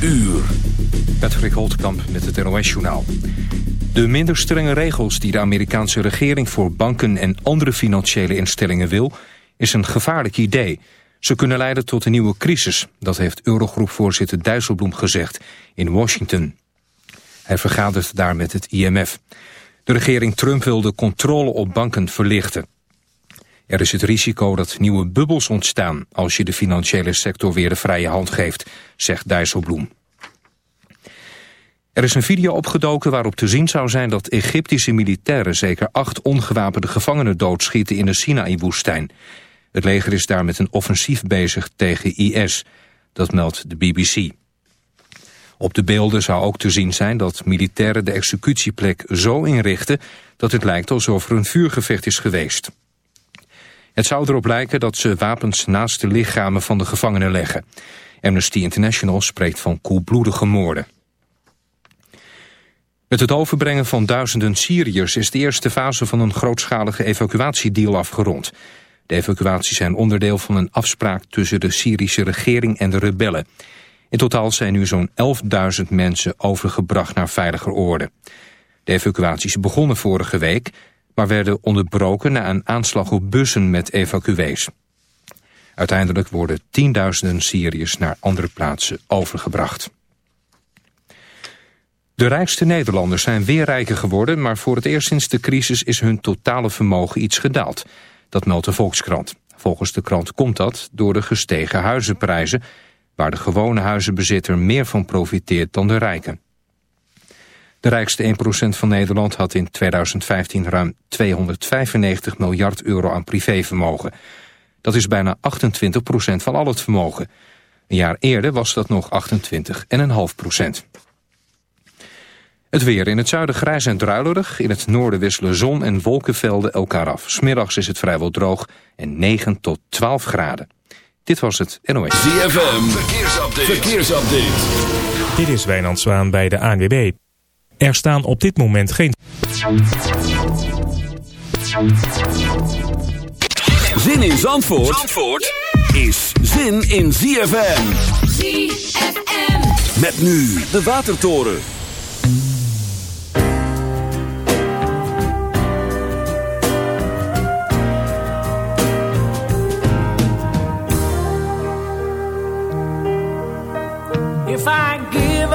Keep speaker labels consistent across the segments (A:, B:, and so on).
A: uur. Patrick Holtkamp met het NOS-journaal. De minder strenge regels die de Amerikaanse regering voor banken en andere financiële instellingen wil, is een gevaarlijk idee. Ze kunnen leiden tot een nieuwe crisis, dat heeft Eurogroepvoorzitter Dijsselbloem gezegd in Washington. Hij vergadert daar met het IMF. De regering Trump wil de controle op banken verlichten. Er is het risico dat nieuwe bubbels ontstaan als je de financiële sector weer de vrije hand geeft, zegt Dijsselbloem. Er is een video opgedoken waarop te zien zou zijn dat Egyptische militairen zeker acht ongewapende gevangenen doodschieten in de Sinaï-woestijn. Het leger is daar met een offensief bezig tegen IS, dat meldt de BBC. Op de beelden zou ook te zien zijn dat militairen de executieplek zo inrichten dat het lijkt alsof er een vuurgevecht is geweest. Het zou erop lijken dat ze wapens naast de lichamen van de gevangenen leggen. Amnesty International spreekt van koelbloedige moorden. Met het overbrengen van duizenden Syriërs is de eerste fase van een grootschalige evacuatiedeal afgerond. De evacuaties zijn onderdeel van een afspraak tussen de Syrische regering en de rebellen. In totaal zijn nu zo'n 11.000 mensen overgebracht naar veiliger oorden. De evacuaties begonnen vorige week, maar werden onderbroken na een aanslag op bussen met evacuees. Uiteindelijk worden tienduizenden Syriërs naar andere plaatsen overgebracht. De rijkste Nederlanders zijn weer rijker geworden... maar voor het eerst sinds de crisis is hun totale vermogen iets gedaald. Dat meldt de Volkskrant. Volgens de krant komt dat door de gestegen huizenprijzen... waar de gewone huizenbezitter meer van profiteert dan de rijken. De rijkste 1% van Nederland had in 2015 ruim 295 miljard euro aan privévermogen. Dat is bijna 28% van al het vermogen. Een jaar eerder was dat nog 28,5%. Het weer in het zuiden grijs en druilerig. In het noorden wisselen zon en wolkenvelden elkaar af. Smiddags is het vrijwel droog en 9 tot 12 graden. Dit was het NOS.
B: ZFM, verkeersupdate. verkeersupdate.
C: Dit is Wijnand Zwaan bij de ANWB. Er staan op dit moment geen...
B: Zin in Zandvoort, Zandvoort is zin in ZFM.
D: ZFM.
B: Met nu de Watertoren.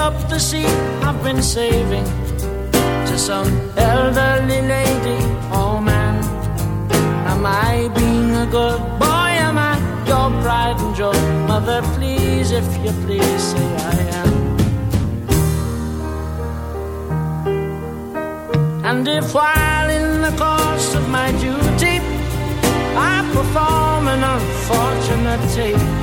E: Up the seat I've been saving to some elderly lady, oh man, am I being a good boy? Am I your pride and joy? Mother, please, if you please, say I am. And if while in the course of my duty I perform an unfortunate tape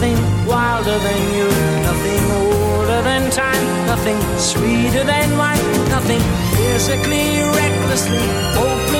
E: nothing wilder than you, nothing older than time, nothing sweeter than wine, nothing physically, recklessly, hopelessly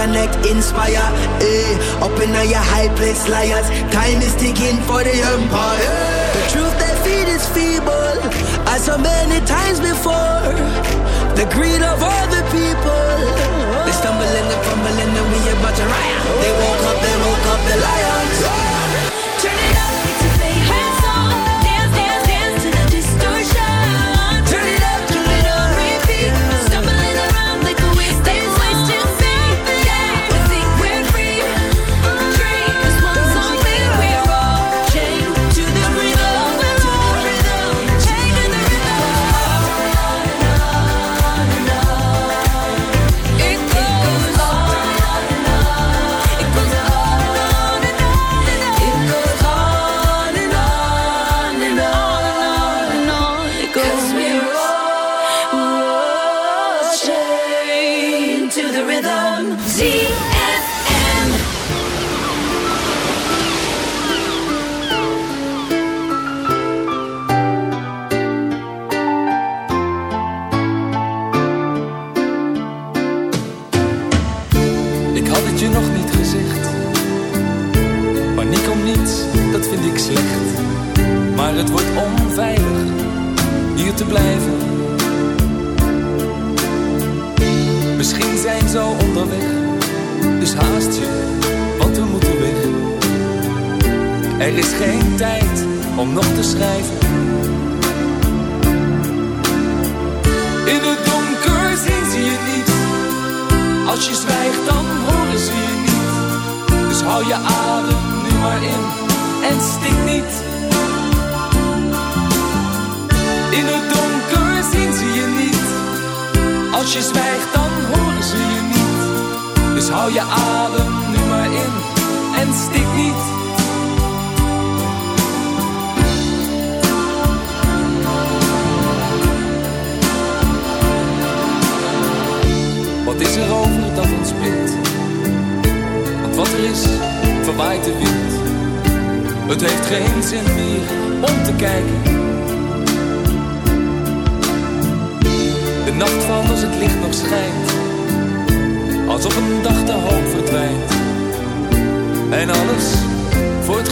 F: Ik had het high place, niet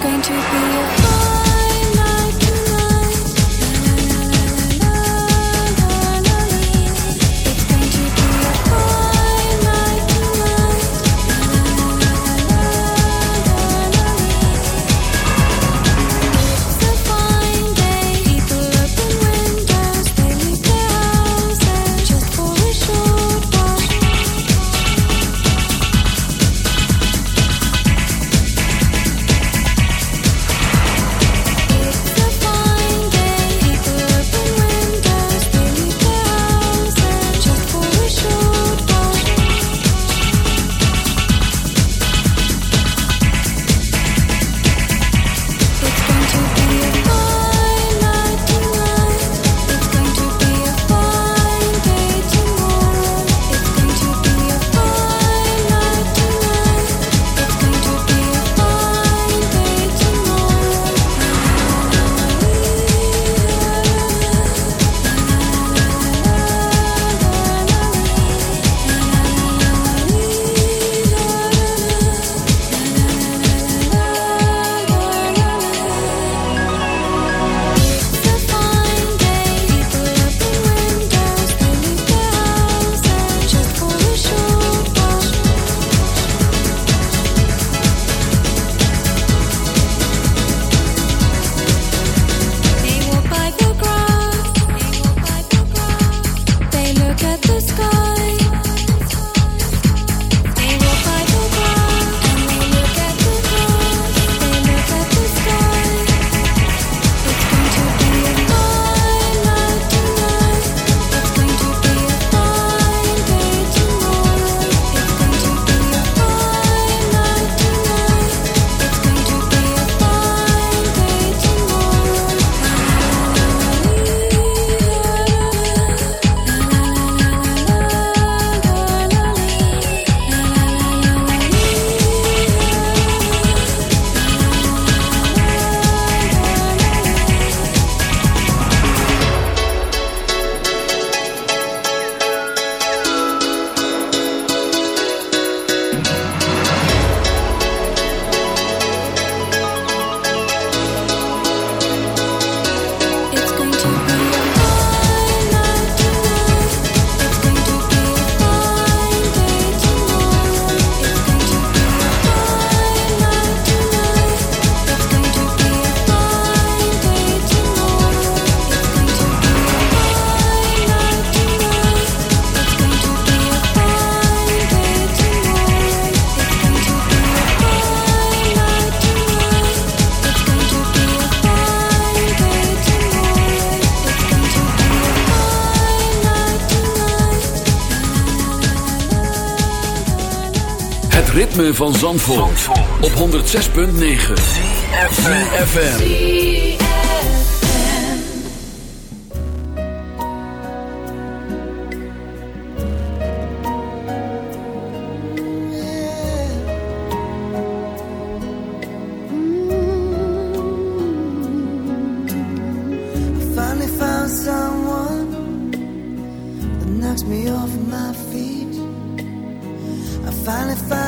B: going to be a van Zandvoort, op 106.9
G: CFFM Finally found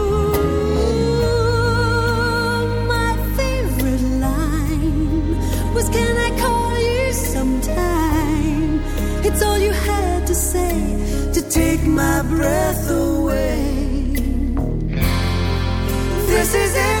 G: say to take my breath away. This is it.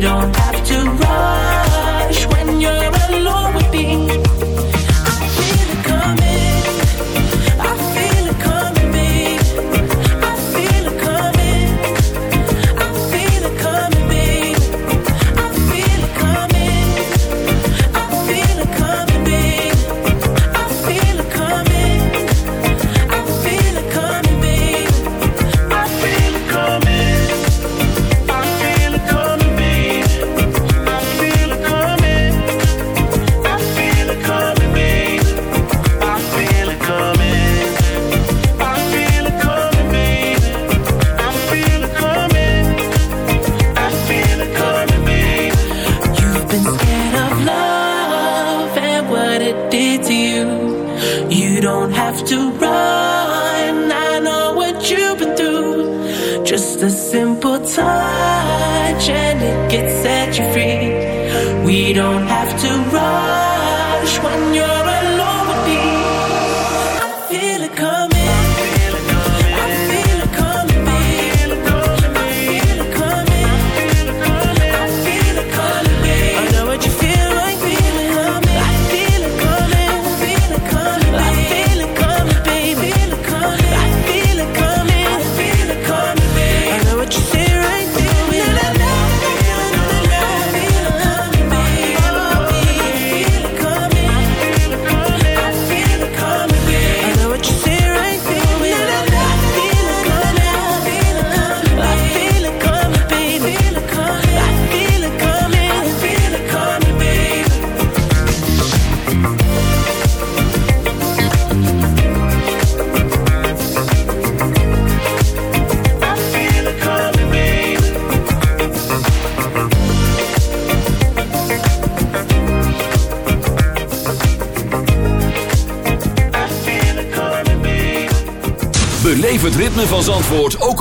H: don't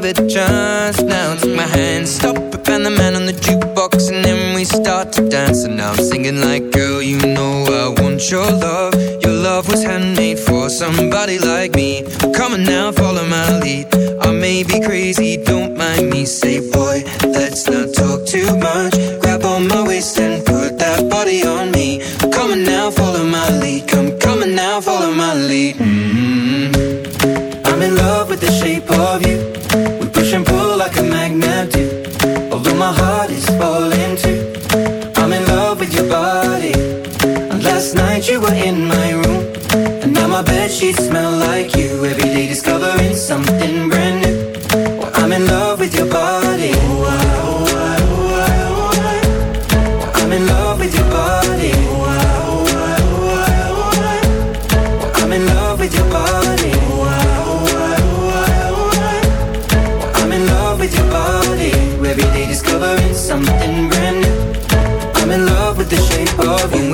I: Give it a chance.